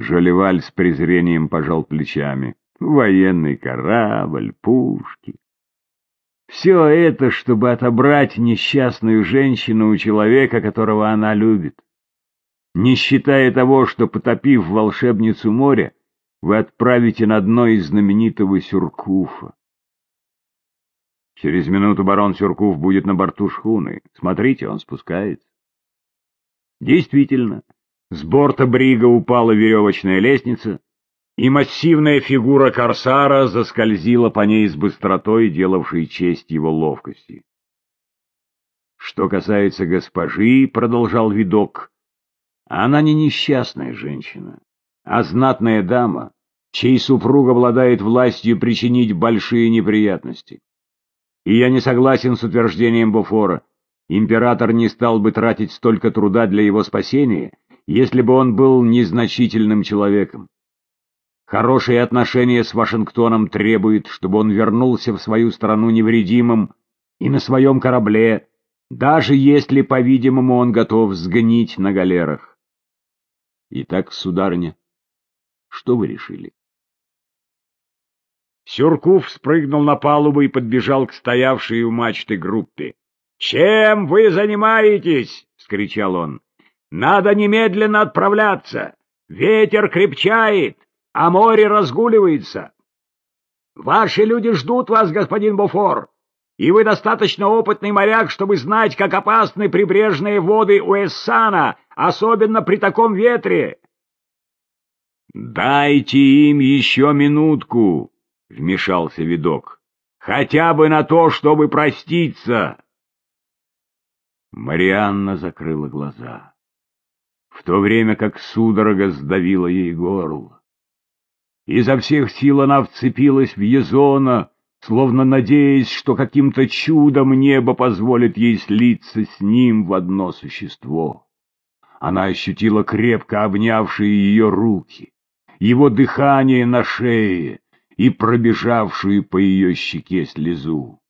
Жолеваль с презрением пожал плечами. Военный корабль, пушки. Все это, чтобы отобрать несчастную женщину у человека, которого она любит. Не считая того, что, потопив волшебницу моря, вы отправите на дно из знаменитого Сюркуфа. Через минуту барон Сюркуф будет на борту шхуны. Смотрите, он спускается. Действительно, с борта брига упала веревочная лестница, и массивная фигура корсара заскользила по ней с быстротой, делавшей честь его ловкости. Что касается госпожи, — продолжал видок, — она не несчастная женщина, а знатная дама, чей супруг обладает властью причинить большие неприятности. И я не согласен с утверждением Буфора. Император не стал бы тратить столько труда для его спасения, если бы он был незначительным человеком. Хорошие отношения с Вашингтоном требуют, чтобы он вернулся в свою страну невредимым и на своем корабле, даже если, по-видимому, он готов сгнить на галерах. Итак, сударыня, что вы решили? Сюркув спрыгнул на палубу и подбежал к стоявшей у мачты группе. «Чем вы занимаетесь?» — скричал он. «Надо немедленно отправляться! Ветер крепчает, а море разгуливается! Ваши люди ждут вас, господин Буфор, и вы достаточно опытный моряк, чтобы знать, как опасны прибрежные воды Уэссана, особенно при таком ветре!» «Дайте им еще минутку!» — вмешался видок. — Хотя бы на то, чтобы проститься! Марианна закрыла глаза, в то время как судорога сдавила ей горло. Изо всех сил она вцепилась в Езона, словно надеясь, что каким-то чудом небо позволит ей слиться с ним в одно существо. Она ощутила крепко обнявшие ее руки, его дыхание на шее, и пробежавшую по ее щеке слезу.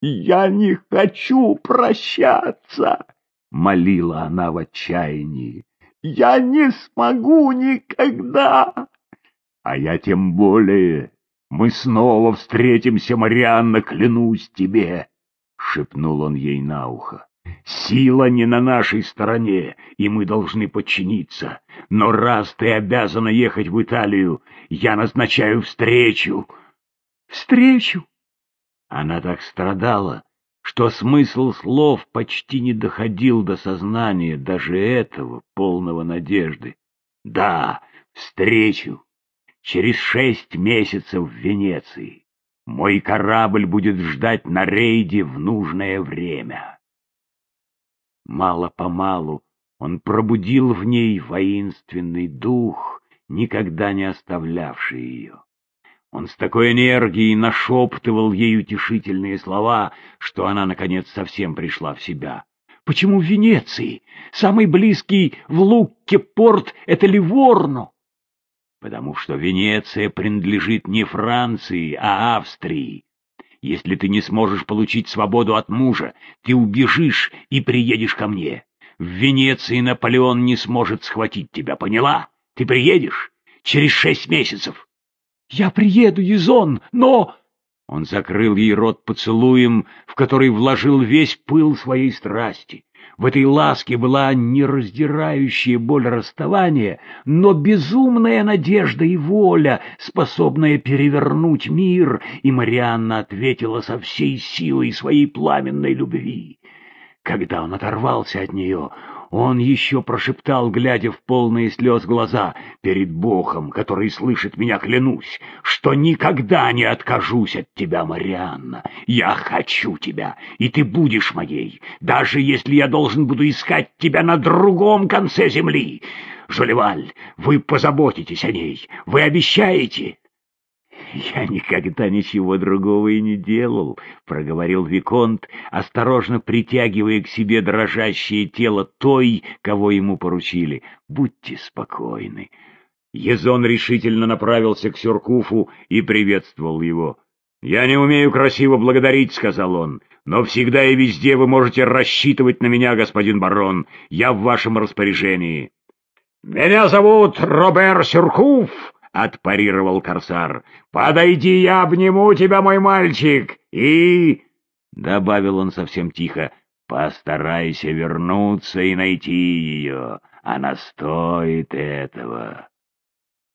«Я не хочу прощаться!» — молила она в отчаянии. «Я не смогу никогда!» «А я тем более! Мы снова встретимся, Марианна, клянусь тебе!» — шепнул он ей на ухо. Сила не на нашей стороне, и мы должны подчиниться. Но раз ты обязана ехать в Италию, я назначаю встречу. Встречу? Она так страдала, что смысл слов почти не доходил до сознания даже этого, полного надежды. Да, встречу. Через шесть месяцев в Венеции. Мой корабль будет ждать на рейде в нужное время. Мало-помалу он пробудил в ней воинственный дух, никогда не оставлявший ее. Он с такой энергией нашептывал ей утешительные слова, что она, наконец, совсем пришла в себя. Почему в Венеции? Самый близкий в Лукке порт — это Ливорно. Потому что Венеция принадлежит не Франции, а Австрии. Если ты не сможешь получить свободу от мужа, ты убежишь и приедешь ко мне. В Венеции Наполеон не сможет схватить тебя, поняла? Ты приедешь через шесть месяцев. Я приеду, Езон, но... Он закрыл ей рот поцелуем, в который вложил весь пыл своей страсти. В этой ласке была не раздирающая боль расставания, но безумная надежда и воля, способная перевернуть мир, и Марианна ответила со всей силой своей пламенной любви. Когда он оторвался от нее, он еще прошептал, глядя в полные слез глаза, «Перед Богом, который слышит меня, клянусь, что никогда не откажусь от тебя, Марианна. Я хочу тебя, и ты будешь моей, даже если я должен буду искать тебя на другом конце земли. Жолеваль, вы позаботитесь о ней, вы обещаете?» «Я никогда ничего другого и не делал», — проговорил Виконт, осторожно притягивая к себе дрожащее тело той, кого ему поручили. «Будьте спокойны». Езон решительно направился к Сюркуфу и приветствовал его. «Я не умею красиво благодарить», — сказал он, — «но всегда и везде вы можете рассчитывать на меня, господин барон. Я в вашем распоряжении». «Меня зовут Робер Сюркуф», — отпарировал корсар. «Подойди, я обниму тебя, мой мальчик, и...» — добавил он совсем тихо. «Постарайся вернуться и найти ее. Она стоит этого».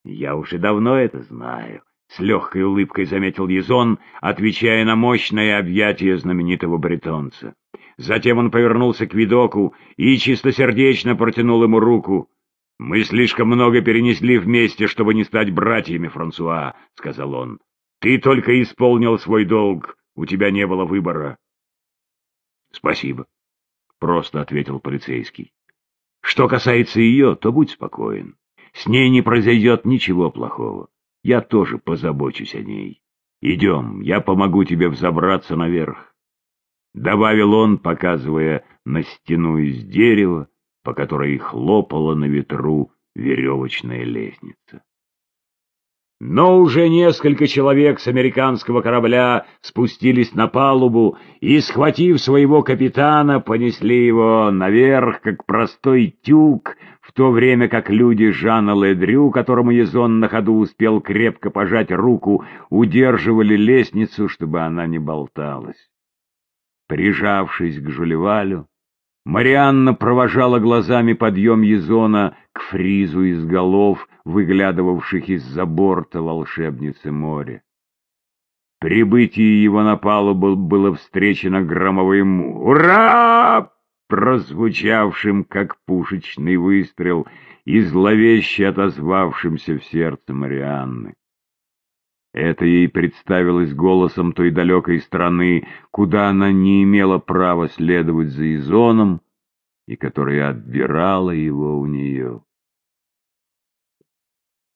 «Я уже давно это знаю», — с легкой улыбкой заметил Езон, отвечая на мощное объятие знаменитого бретонца. Затем он повернулся к видоку и чистосердечно протянул ему руку. «Мы слишком много перенесли вместе, чтобы не стать братьями, Франсуа», — сказал он. «Ты только исполнил свой долг, у тебя не было выбора». «Спасибо», — просто ответил полицейский. «Что касается ее, то будь спокоен. С ней не произойдет ничего плохого. Я тоже позабочусь о ней. Идем, я помогу тебе взобраться наверх», — добавил он, показывая на стену из дерева, по которой хлопала на ветру веревочная лестница. Но уже несколько человек с американского корабля спустились на палубу и, схватив своего капитана, понесли его наверх, как простой тюк, в то время как люди Жана Ледрю, которому Езон на ходу успел крепко пожать руку, удерживали лестницу, чтобы она не болталась. Прижавшись к Жулевалю, Марианна провожала глазами подъем Езона к фризу из голов, выглядывавших из-за борта волшебницы моря. Прибытие его на палубу было встречено громовым «Ура!», прозвучавшим, как пушечный выстрел, и зловеще отозвавшимся в сердце Марианны. Это ей представилось голосом той далекой страны, куда она не имела права следовать за Изоном, и которая отбирала его у нее.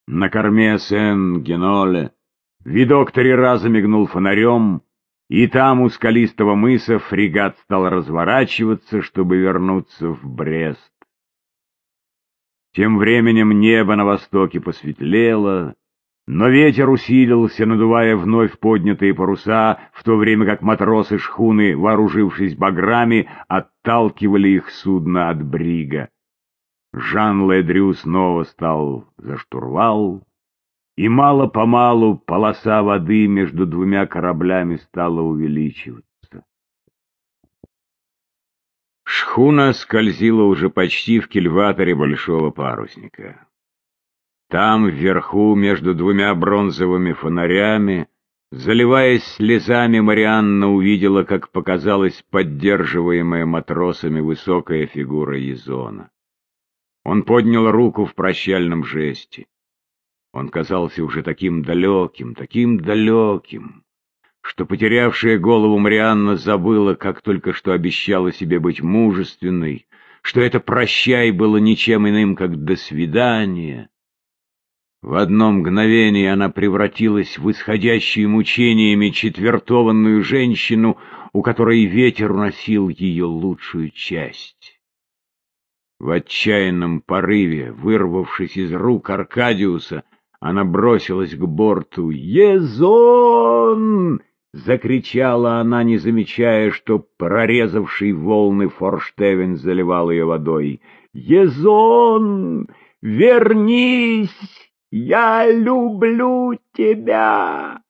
На корме Сен-Геноле видок три раза мигнул фонарем, и там у скалистого мыса фрегат стал разворачиваться, чтобы вернуться в Брест. Тем временем небо на востоке посветлело, но ветер усилился, надувая вновь поднятые паруса, в то время как матросы шхуны, вооружившись баграми, отталкивали их судно от брига. Жан Ледрю снова стал за штурвал, и мало-помалу полоса воды между двумя кораблями стала увеличиваться. Шхуна скользила уже почти в кильваторе большого парусника. Там, вверху, между двумя бронзовыми фонарями, заливаясь слезами, Марианна увидела, как показалась поддерживаемая матросами высокая фигура Езона. Он поднял руку в прощальном жесте. Он казался уже таким далеким, таким далеким, что потерявшая голову Марианна забыла, как только что обещала себе быть мужественной, что это «прощай» было ничем иным, как «до свидания», в одно мгновение она превратилась в исходящую мучениями четвертованную женщину, у которой ветер уносил ее лучшую часть. В отчаянном порыве, вырвавшись из рук Аркадиуса, она бросилась к борту. «Езон!» — закричала она, не замечая, что прорезавший волны форштевен заливал ее водой. «Езон! Вернись!» «Я люблю тебя!»